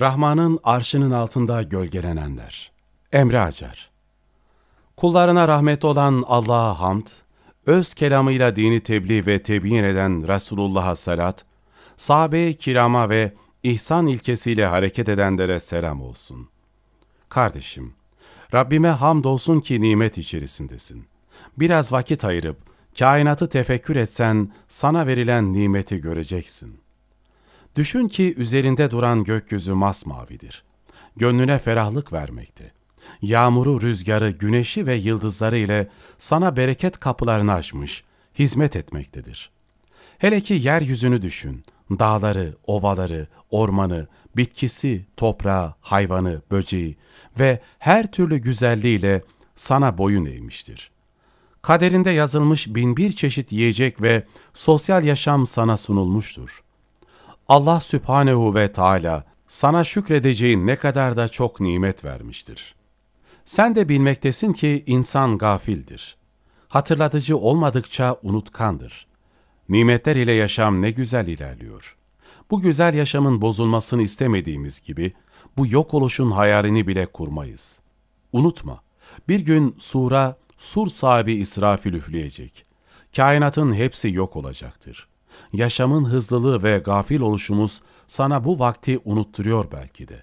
Rahman'ın arşının altında gölgelenenler. Emre Acar Kullarına rahmet olan Allah'a hamd, öz kelamıyla dini tebliğ ve tebyin eden Resulullah'a salat, sahabe-i kirama ve ihsan ilkesiyle hareket edenlere selam olsun. Kardeşim, Rabbime hamdolsun ki nimet içerisindesin. Biraz vakit ayırıp, kainatı tefekkür etsen, sana verilen nimeti göreceksin. Düşün ki üzerinde duran gökyüzü masmavidir. Gönlüne ferahlık vermekte. Yağmuru, rüzgarı, güneşi ve yıldızları ile sana bereket kapılarını açmış, hizmet etmektedir. Hele ki yeryüzünü düşün, dağları, ovaları, ormanı, bitkisi, toprağı, hayvanı, böceği ve her türlü güzelliğiyle sana boyun eğmiştir. Kaderinde yazılmış binbir çeşit yiyecek ve sosyal yaşam sana sunulmuştur. Allah Sübhanehu ve Teala sana şükredeceğin ne kadar da çok nimet vermiştir. Sen de bilmektesin ki insan gafildir. Hatırlatıcı olmadıkça unutkandır. Nimetler ile yaşam ne güzel ilerliyor. Bu güzel yaşamın bozulmasını istemediğimiz gibi, bu yok oluşun hayalini bile kurmayız. Unutma, bir gün sura, sur sahibi İsrafil üfleyecek. Kainatın hepsi yok olacaktır. Yaşamın hızlılığı ve gafil oluşumuz sana bu vakti unutturuyor belki de.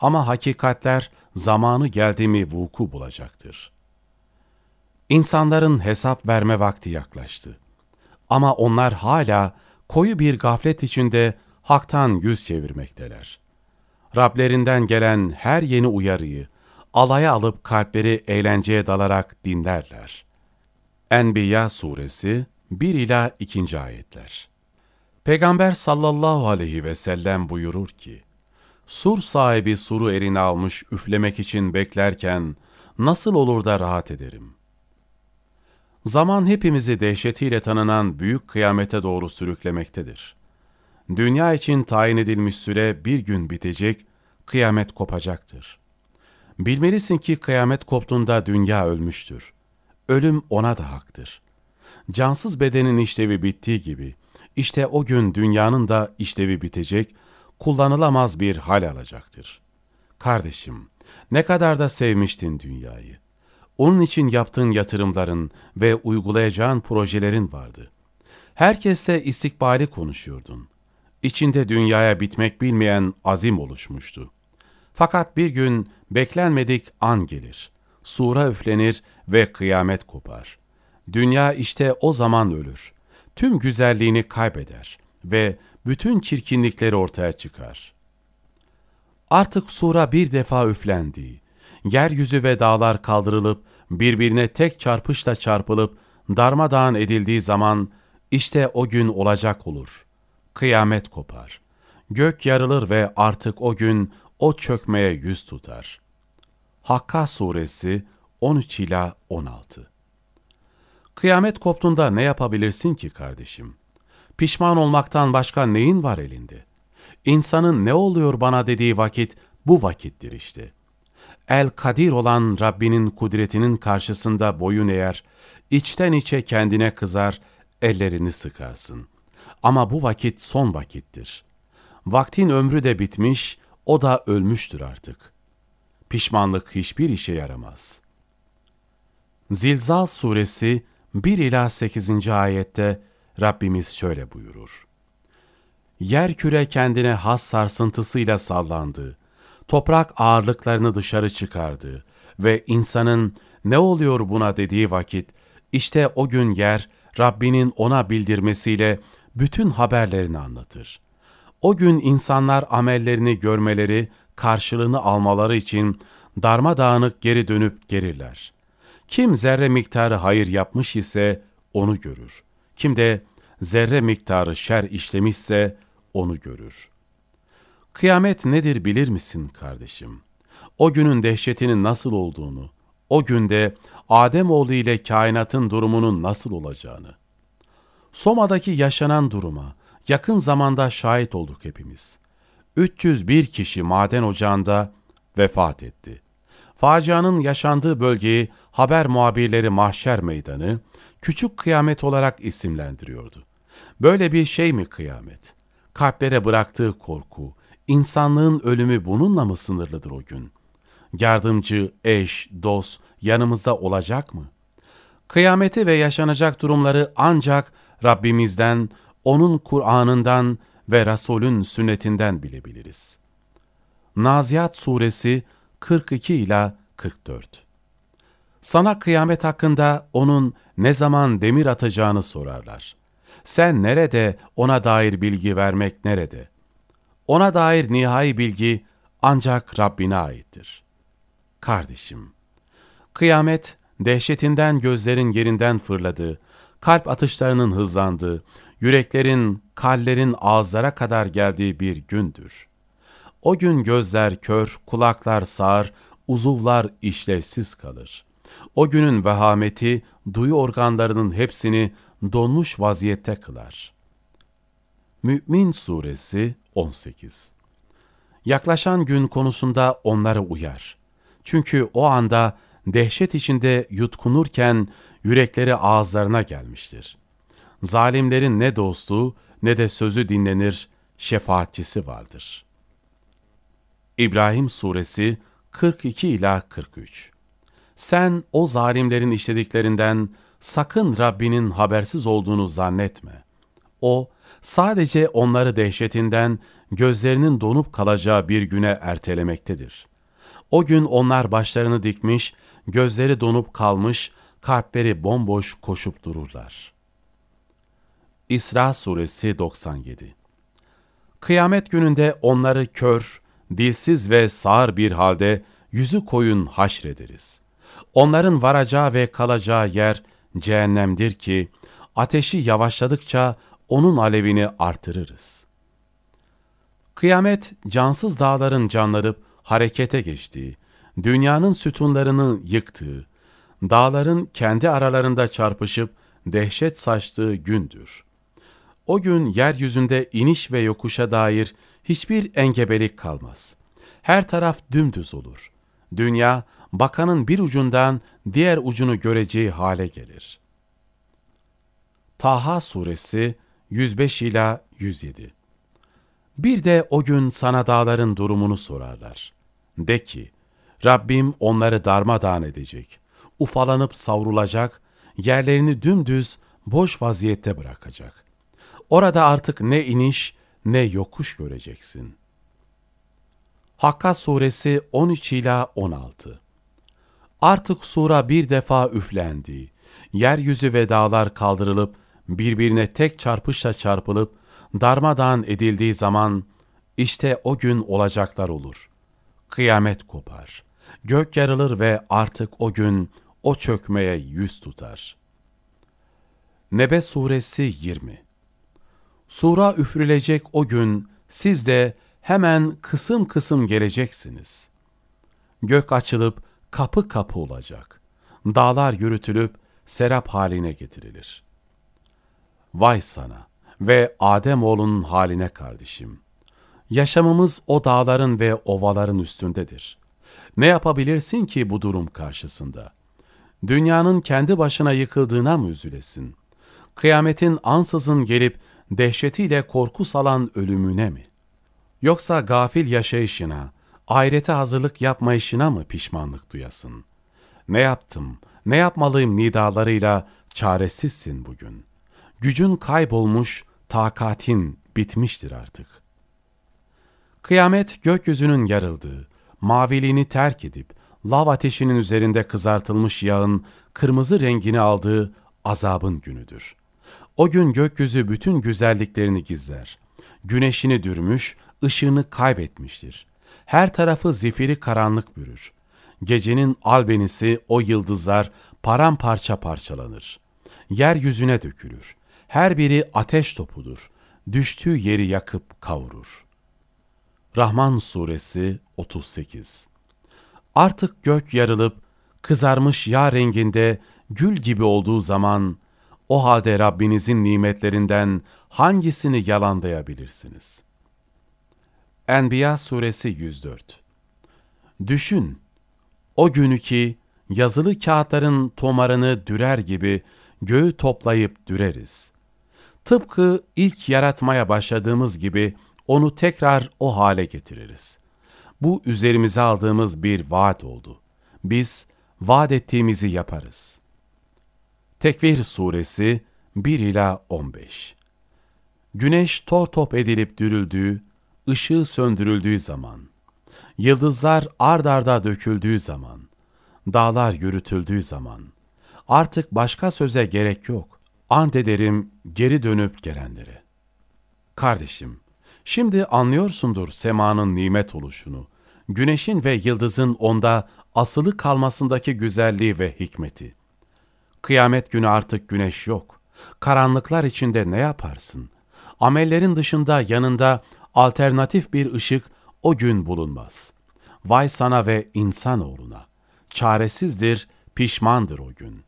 Ama hakikatler zamanı geldi mi vuku bulacaktır. İnsanların hesap verme vakti yaklaştı. Ama onlar hala koyu bir gaflet içinde haktan yüz çevirmekteler. Rablerinden gelen her yeni uyarıyı alaya alıp kalpleri eğlenceye dalarak dinlerler. Enbiya suresi 1 ila 2. ayetler. Peygamber sallallahu aleyhi ve sellem buyurur ki, Sur sahibi suru eline almış üflemek için beklerken nasıl olur da rahat ederim? Zaman hepimizi dehşetiyle tanınan büyük kıyamete doğru sürüklemektedir. Dünya için tayin edilmiş süre bir gün bitecek, kıyamet kopacaktır. Bilmelisin ki kıyamet koptuğunda dünya ölmüştür. Ölüm ona da haktır. Cansız bedenin işlevi bittiği gibi, işte o gün dünyanın da işlevi bitecek, kullanılamaz bir hal alacaktır. Kardeşim, ne kadar da sevmiştin dünyayı. Onun için yaptığın yatırımların ve uygulayacağın projelerin vardı. Herkesle istikbali konuşuyordun. İçinde dünyaya bitmek bilmeyen azim oluşmuştu. Fakat bir gün beklenmedik an gelir. Sura üflenir ve kıyamet kopar. Dünya işte o zaman ölür. Tüm güzelliğini kaybeder ve bütün çirkinlikleri ortaya çıkar. Artık sura bir defa üflendiği, yeryüzü ve dağlar kaldırılıp birbirine tek çarpışla çarpılıp darmadağın edildiği zaman işte o gün olacak olur. Kıyamet kopar. Gök yarılır ve artık o gün o çökmeye yüz tutar. Hakka suresi 13 ila 16. Kıyamet koptuğunda ne yapabilirsin ki kardeşim? Pişman olmaktan başka neyin var elinde? İnsanın ne oluyor bana dediği vakit bu vakittir işte. El-Kadir olan Rabbinin kudretinin karşısında boyun eğer, içten içe kendine kızar, ellerini sıkarsın. Ama bu vakit son vakittir. Vaktin ömrü de bitmiş, o da ölmüştür artık. Pişmanlık hiçbir işe yaramaz. Zilzal suresi 1 ila 8. ayette Rabbimiz şöyle buyurur. Yer küre kendine has sarsıntısıyla sallandı. Toprak ağırlıklarını dışarı çıkardı ve insanın ne oluyor buna dediği vakit işte o gün yer Rabbinin ona bildirmesiyle bütün haberlerini anlatır. O gün insanlar amellerini görmeleri, karşılığını almaları için darmadağınık geri dönüp gelirler. Kim zerre miktarı hayır yapmış ise onu görür. Kim de zerre miktarı şer işlemişse onu görür. Kıyamet nedir bilir misin kardeşim? O günün dehşetinin nasıl olduğunu, o günde Ademoğlu ile kainatın durumunun nasıl olacağını. Soma'daki yaşanan duruma yakın zamanda şahit olduk hepimiz. 301 kişi maden ocağında vefat etti. Facianın yaşandığı bölgeyi haber muhabirleri mahşer meydanı, küçük kıyamet olarak isimlendiriyordu. Böyle bir şey mi kıyamet? Kalplere bıraktığı korku, insanlığın ölümü bununla mı sınırlıdır o gün? Yardımcı, eş, dost yanımızda olacak mı? Kıyameti ve yaşanacak durumları ancak Rabbimizden, O'nun Kur'an'ından ve Resulün sünnetinden bilebiliriz. Naziat Suresi 42 ila 44 Sana kıyamet hakkında O'nun ne zaman demir atacağını sorarlar. Sen nerede ona dair bilgi vermek nerede? Ona dair nihai bilgi ancak Rabbine aittir. Kardeşim, kıyamet dehşetinden gözlerin yerinden fırladığı, kalp atışlarının hızlandığı, yüreklerin, kallerin ağızlara kadar geldiği bir gündür. O gün gözler kör, kulaklar sağır, uzuvlar işlevsiz kalır. O günün vehameti, duyu organlarının hepsini donmuş vaziyette kılar. Mü'min Suresi 18 Yaklaşan gün konusunda onları uyar. Çünkü o anda dehşet içinde yutkunurken yürekleri ağızlarına gelmiştir. Zalimlerin ne dostu ne de sözü dinlenir, şefaatçisi vardır. İbrahim Suresi 42 ila 43 Sen o zalimlerin işlediklerinden sakın Rabbinin habersiz olduğunu zannetme. O, sadece onları dehşetinden gözlerinin donup kalacağı bir güne ertelemektedir. O gün onlar başlarını dikmiş, gözleri donup kalmış, kalpleri bomboş koşup dururlar. İsra Suresi 97 Kıyamet gününde onları kör, dilsiz ve sağır bir halde yüzü koyun haşrederiz. Onların varacağı ve kalacağı yer cehennemdir ki, ateşi yavaşladıkça onun alevini artırırız. Kıyamet, cansız dağların canlanıp harekete geçtiği, dünyanın sütunlarını yıktığı, dağların kendi aralarında çarpışıp dehşet saçtığı gündür. O gün yeryüzünde iniş ve yokuşa dair hiçbir engebelik kalmaz. Her taraf dümdüz olur. Dünya, bakanın bir ucundan diğer ucunu göreceği hale gelir. Taha Suresi 105 ila 107 Bir de o gün sana dağların durumunu sorarlar. De ki, Rabbim onları darmadağın edecek, ufalanıp savrulacak, yerlerini dümdüz, boş vaziyette bırakacak. Orada artık ne iniş ne yokuş göreceksin. Hakka Suresi 13 ila 16 Artık sura bir defa üflendi. Yeryüzü ve dağlar kaldırılıp, birbirine tek çarpışla çarpılıp, darmadağın edildiği zaman, işte o gün olacaklar olur. Kıyamet kopar. Gök yarılır ve artık o gün o çökmeye yüz tutar. Nebe Suresi 20 Sura üfürülecek o gün siz de hemen kısım kısım geleceksiniz. Gök açılıp kapı kapı olacak. Dağlar yürütülüp serap haline getirilir. Vay sana ve Adem oğlunun haline kardeşim. Yaşamımız o dağların ve ovaların üstündedir. Ne yapabilirsin ki bu durum karşısında? Dünyanın kendi başına yıkıldığına mı üzülesin? Kıyametin ansızın gelip dehşetiyle korku salan ölümüne mi? Yoksa gafil yaşayışına, ahirete hazırlık yapmayışına mı pişmanlık duyasın? Ne yaptım, ne yapmalıyım nidalarıyla çaresizsin bugün. Gücün kaybolmuş, takatin bitmiştir artık. Kıyamet gökyüzünün yarıldığı, maviliğini terk edip, lav ateşinin üzerinde kızartılmış yağın kırmızı rengini aldığı azabın günüdür. O gün gökyüzü bütün güzelliklerini gizler. Güneşini dürmüş, ışığını kaybetmiştir. Her tarafı zifiri karanlık bürür. Gecenin albenisi o yıldızlar paramparça parçalanır. Yeryüzüne dökülür. Her biri ateş topudur. Düştüğü yeri yakıp kavurur. Rahman Suresi 38 Artık gök yarılıp, kızarmış yağ renginde gül gibi olduğu zaman, o halde Rabbinizin nimetlerinden hangisini yalanlayabilirsiniz? Enbiya Suresi 104 Düşün, o günü ki yazılı kağıtların tomarını dürer gibi göğü toplayıp düreriz. Tıpkı ilk yaratmaya başladığımız gibi onu tekrar o hale getiririz. Bu üzerimize aldığımız bir vaat oldu. Biz vaat ettiğimizi yaparız. Tekvir Suresi 1 ila 15. Güneş tor top edilip dürüldüğü, ışığı söndürüldüğü zaman, yıldızlar ard arda döküldüğü zaman, dağlar yürütüldüğü zaman, artık başka söze gerek yok. Ant ederim geri dönüp gelenlere. Kardeşim, şimdi anlıyorsundur semanın nimet oluşunu, güneşin ve yıldızın onda asılı kalmasındaki güzelliği ve hikmeti. Kıyamet günü artık güneş yok. Karanlıklar içinde ne yaparsın? Amellerin dışında yanında alternatif bir ışık o gün bulunmaz. Vay sana ve insanoğluna. Çaresizdir, pişmandır o gün.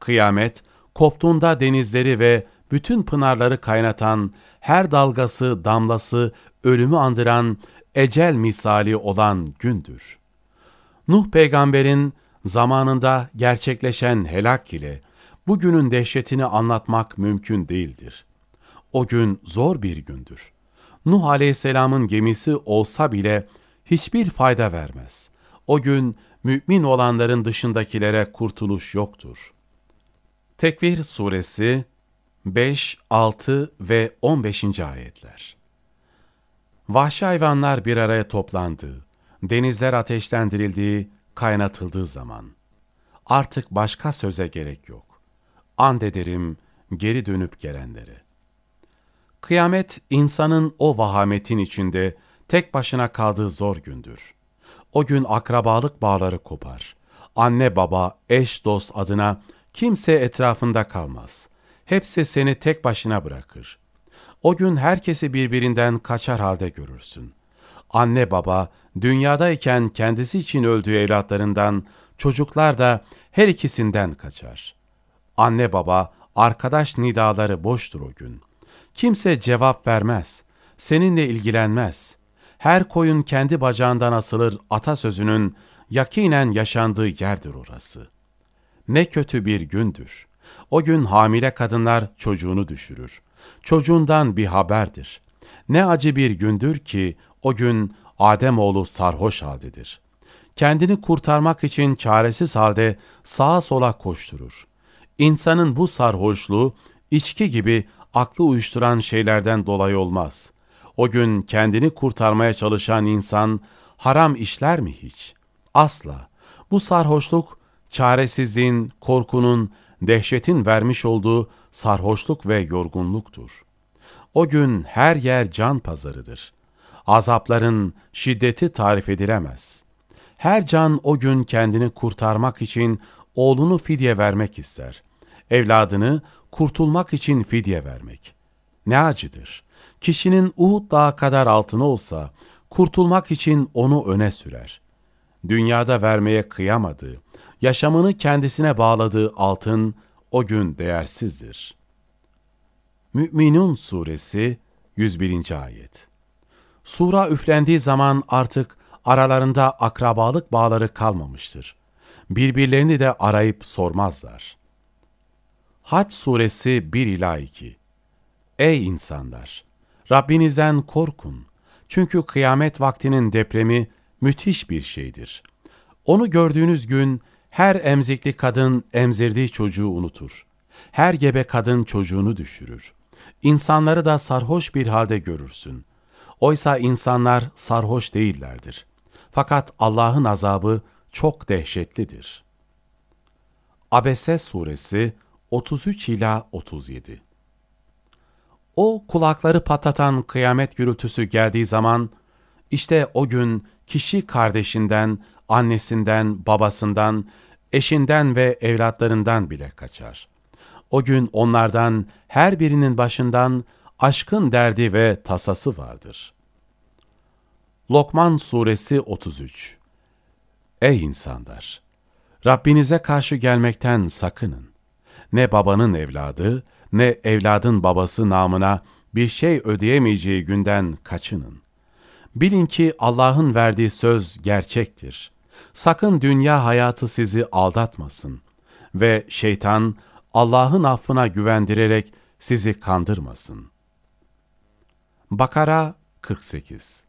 Kıyamet, koptuğunda denizleri ve bütün pınarları kaynatan, her dalgası, damlası, ölümü andıran, ecel misali olan gündür. Nuh peygamberin zamanında gerçekleşen helak ile bugünün dehşetini anlatmak mümkün değildir. O gün zor bir gündür. Nuh aleyhisselamın gemisi olsa bile hiçbir fayda vermez. O gün mümin olanların dışındakilere kurtuluş yoktur. Tekvir Suresi 5, 6 ve 15. ayetler Vahşi hayvanlar bir araya toplandığı, denizler ateşlendirildiği, kaynatıldığı zaman, artık başka söze gerek yok. And ederim geri dönüp gelenlere. Kıyamet, insanın o vahametin içinde tek başına kaldığı zor gündür. O gün akrabalık bağları kopar. Anne baba, eş dost adına kimse etrafında kalmaz. Hepsi seni tek başına bırakır. O gün herkesi birbirinden kaçar halde görürsün. Anne baba dünyadayken kendisi için öldüğü evlatlarından, çocuklar da her ikisinden kaçar. Anne baba arkadaş nidaları boştur o gün. Kimse cevap vermez, seninle ilgilenmez. Her koyun kendi bacağından asılır atasözünün yakinen yaşandığı yerdir orası. Ne kötü bir gündür. O gün hamile kadınlar çocuğunu düşürür. Çocuğundan bir haberdir. Ne acı bir gündür ki o gün Ademoğlu sarhoş haldedir. Kendini kurtarmak için çaresiz halde sağa sola koşturur. İnsanın bu sarhoşluğu içki gibi aklı uyuşturan şeylerden dolayı olmaz. O gün kendini kurtarmaya çalışan insan haram işler mi hiç? Asla. Bu sarhoşluk çaresizliğin, korkunun, dehşetin vermiş olduğu sarhoşluk ve yorgunluktur. O gün her yer can pazarıdır. Azapların şiddeti tarif edilemez. Her can o gün kendini kurtarmak için oğlunu fidye vermek ister. Evladını kurtulmak için fidye vermek. Ne acıdır. Kişinin Uhud dağı kadar altını olsa, kurtulmak için onu öne sürer. Dünyada vermeye kıyamadığı, yaşamını kendisine bağladığı altın o gün değersizdir. Mü'minun Suresi 101. Ayet Sura üflendiği zaman artık aralarında akrabalık bağları kalmamıştır. Birbirlerini de arayıp sormazlar. Haç Suresi 1 ila 2 Ey insanlar! Rabbinizden korkun. Çünkü kıyamet vaktinin depremi müthiş bir şeydir. Onu gördüğünüz gün her emzikli kadın emzirdiği çocuğu unutur. Her gebe kadın çocuğunu düşürür. İnsanları da sarhoş bir halde görürsün. Oysa insanlar sarhoş değillerdir. Fakat Allah'ın azabı çok dehşetlidir. Abese Suresi 33 ila 37 O kulakları patlatan kıyamet gürültüsü geldiği zaman, işte o gün kişi kardeşinden, annesinden, babasından, eşinden ve evlatlarından bile kaçar. O gün onlardan her birinin başından aşkın derdi ve tasası vardır. Lokman Suresi 33 Ey insanlar! Rabbinize karşı gelmekten sakının. Ne babanın evladı, ne evladın babası namına bir şey ödeyemeyeceği günden kaçının. Bilin ki Allah'ın verdiği söz gerçektir. Sakın dünya hayatı sizi aldatmasın ve şeytan Allah'ın affına güvendirerek sizi kandırmasın. Bakara 48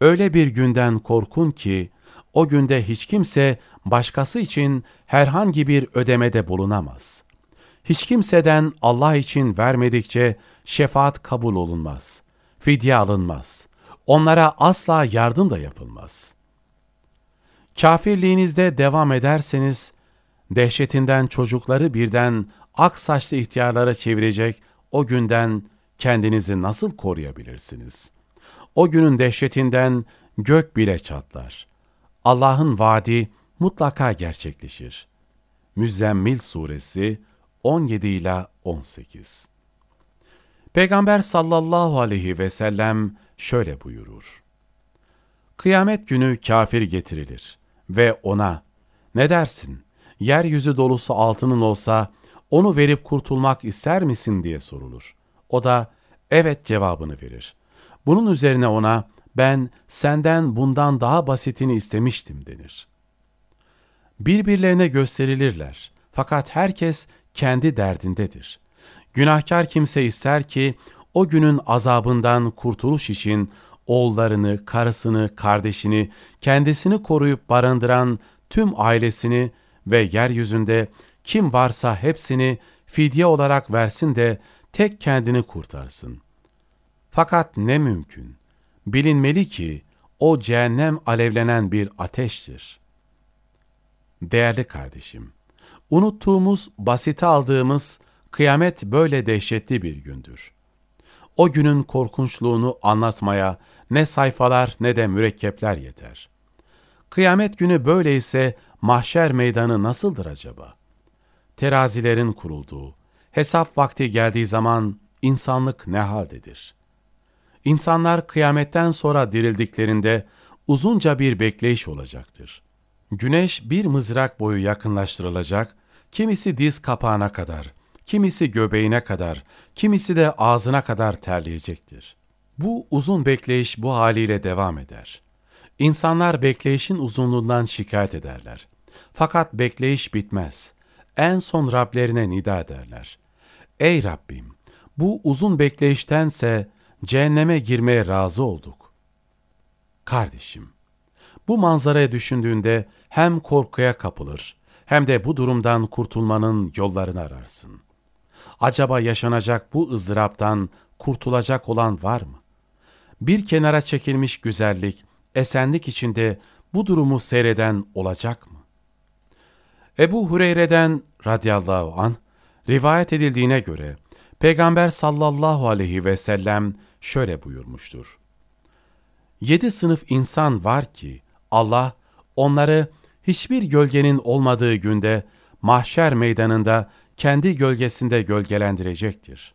Öyle bir günden korkun ki, o günde hiç kimse başkası için herhangi bir ödemede bulunamaz. Hiç kimseden Allah için vermedikçe şefaat kabul olunmaz, fidye alınmaz, onlara asla yardım da yapılmaz. Kafirliğinizde devam ederseniz, dehşetinden çocukları birden ak saçlı ihtiyarlara çevirecek o günden kendinizi nasıl koruyabilirsiniz? O günün dehşetinden gök bile çatlar. Allah'ın vaadi mutlaka gerçekleşir. Müzzemmil Suresi 17 ila 18. Peygamber sallallahu aleyhi ve sellem şöyle buyurur. Kıyamet günü kafir getirilir ve ona ne dersin? Yeryüzü dolusu altının olsa onu verip kurtulmak ister misin diye sorulur. O da evet cevabını verir. Bunun üzerine ona ben senden bundan daha basitini istemiştim denir. Birbirlerine gösterilirler fakat herkes kendi derdindedir. Günahkar kimse ister ki o günün azabından kurtuluş için oğullarını, karısını, kardeşini, kendisini koruyup barındıran tüm ailesini ve yeryüzünde kim varsa hepsini fidye olarak versin de tek kendini kurtarsın. Fakat ne mümkün. Bilinmeli ki o cehennem alevlenen bir ateştir. Değerli kardeşim, unuttuğumuz, basite aldığımız kıyamet böyle dehşetli bir gündür. O günün korkunçluğunu anlatmaya ne sayfalar ne de mürekkepler yeter. Kıyamet günü böyleyse mahşer meydanı nasıldır acaba? Terazilerin kurulduğu, hesap vakti geldiği zaman insanlık ne haldedir? İnsanlar kıyametten sonra dirildiklerinde uzunca bir bekleyiş olacaktır. Güneş bir mızrak boyu yakınlaştırılacak, kimisi diz kapağına kadar, kimisi göbeğine kadar, kimisi de ağzına kadar terleyecektir. Bu uzun bekleyiş bu haliyle devam eder. İnsanlar bekleyişin uzunluğundan şikayet ederler. Fakat bekleyiş bitmez. En son Rablerine nida ederler. Ey Rabbim! Bu uzun bekleyiştense cehenneme girmeye razı olduk. Kardeşim, bu manzaraya düşündüğünde hem korkuya kapılır hem de bu durumdan kurtulmanın yollarını ararsın. Acaba yaşanacak bu ızdıraptan kurtulacak olan var mı? Bir kenara çekilmiş güzellik, esenlik içinde bu durumu seyreden olacak mı? Ebu Hureyre'den radıyallahu an rivayet edildiğine göre Peygamber sallallahu aleyhi ve sellem şöyle buyurmuştur. Yedi sınıf insan var ki Allah onları hiçbir gölgenin olmadığı günde mahşer meydanında kendi gölgesinde gölgelendirecektir.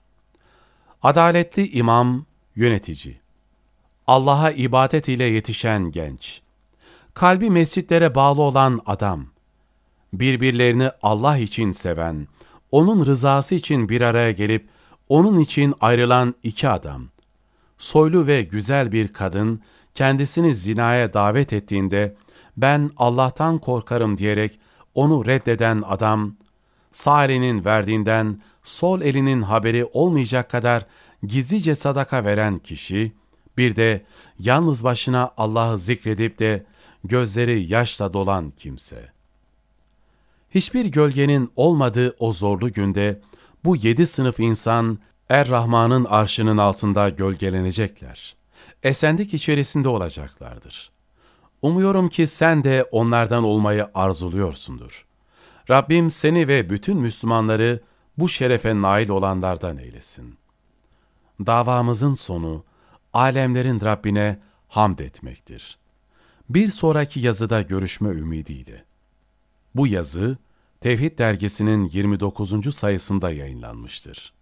Adaletli imam, yönetici, Allah'a ibadet ile yetişen genç, kalbi mescitlere bağlı olan adam, birbirlerini Allah için seven, onun rızası için bir araya gelip onun için ayrılan iki adam, soylu ve güzel bir kadın kendisini zinaya davet ettiğinde ben Allah'tan korkarım diyerek onu reddeden adam, sağ elinin verdiğinden sol elinin haberi olmayacak kadar gizlice sadaka veren kişi, bir de yalnız başına Allah'ı zikredip de gözleri yaşla dolan kimse. Hiçbir gölgenin olmadığı o zorlu günde bu yedi sınıf insan Er-Rahman'ın arşının altında gölgelenecekler. Esenlik içerisinde olacaklardır. Umuyorum ki sen de onlardan olmayı arzuluyorsundur. Rabbim seni ve bütün Müslümanları bu şerefe nail olanlardan eylesin. Davamızın sonu, alemlerin Rabbine hamd etmektir. Bir sonraki yazıda görüşme ümidiyle. Bu yazı, Tevhid dergisinin 29. sayısında yayınlanmıştır.